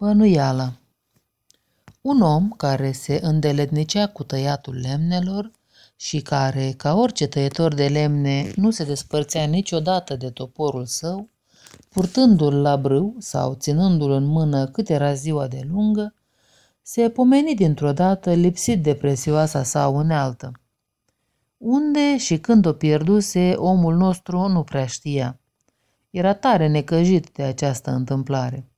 Bănuială Un om care se îndeletnicea cu tăiatul lemnelor și care, ca orice tăietor de lemne, nu se despărțea niciodată de toporul său, purtându-l la brâu sau ținându-l în mână cât era ziua de lungă, se pomeni dintr-o dată lipsit de prețioasa sa unealtă. Unde și când o pierduse, omul nostru nu prea știa. Era tare necăjit de această întâmplare.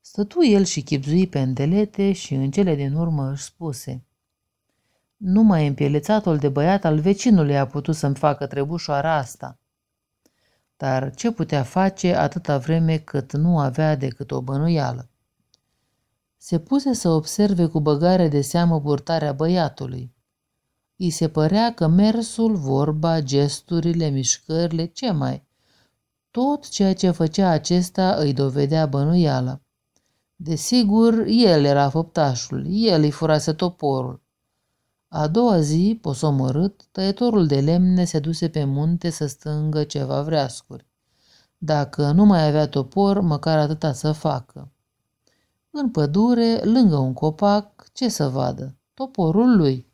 Stătu el și chipzui pe îndelete și în cele din urmă își spuse Numai împielețatul de băiat al vecinului a putut să-mi facă trebușoara asta. Dar ce putea face atâta vreme cât nu avea decât o bănuială? Se puse să observe cu băgare de seamă purtarea băiatului. I se părea că mersul, vorba, gesturile, mișcările, ce mai, tot ceea ce făcea acesta îi dovedea bănuiala. Desigur, el era făptașul, el îi furase toporul. A doua zi, posomorât, tăietorul de lemne se duse pe munte să stângă ceva vreascuri. Dacă nu mai avea topor, măcar atâta să facă. În pădure, lângă un copac, ce să vadă? Toporul lui.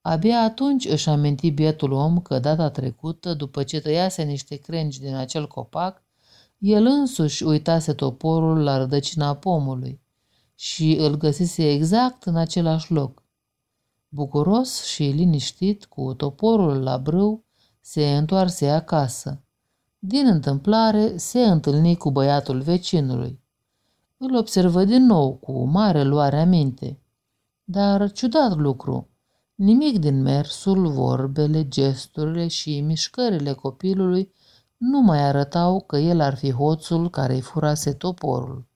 Abia atunci își aminti bietul om că data trecută, după ce tăiase niște crengi din acel copac, el însuși uitase toporul la rădăcina pomului și îl găsise exact în același loc. Bucuros și liniștit, cu toporul la brâu, se întoarse acasă. Din întâmplare, se întâlni cu băiatul vecinului. Îl observă din nou cu mare luare aminte. Dar ciudat lucru, nimic din mersul, vorbele, gesturile și mișcările copilului nu mai arătau că el ar fi hoțul care îi furase toporul.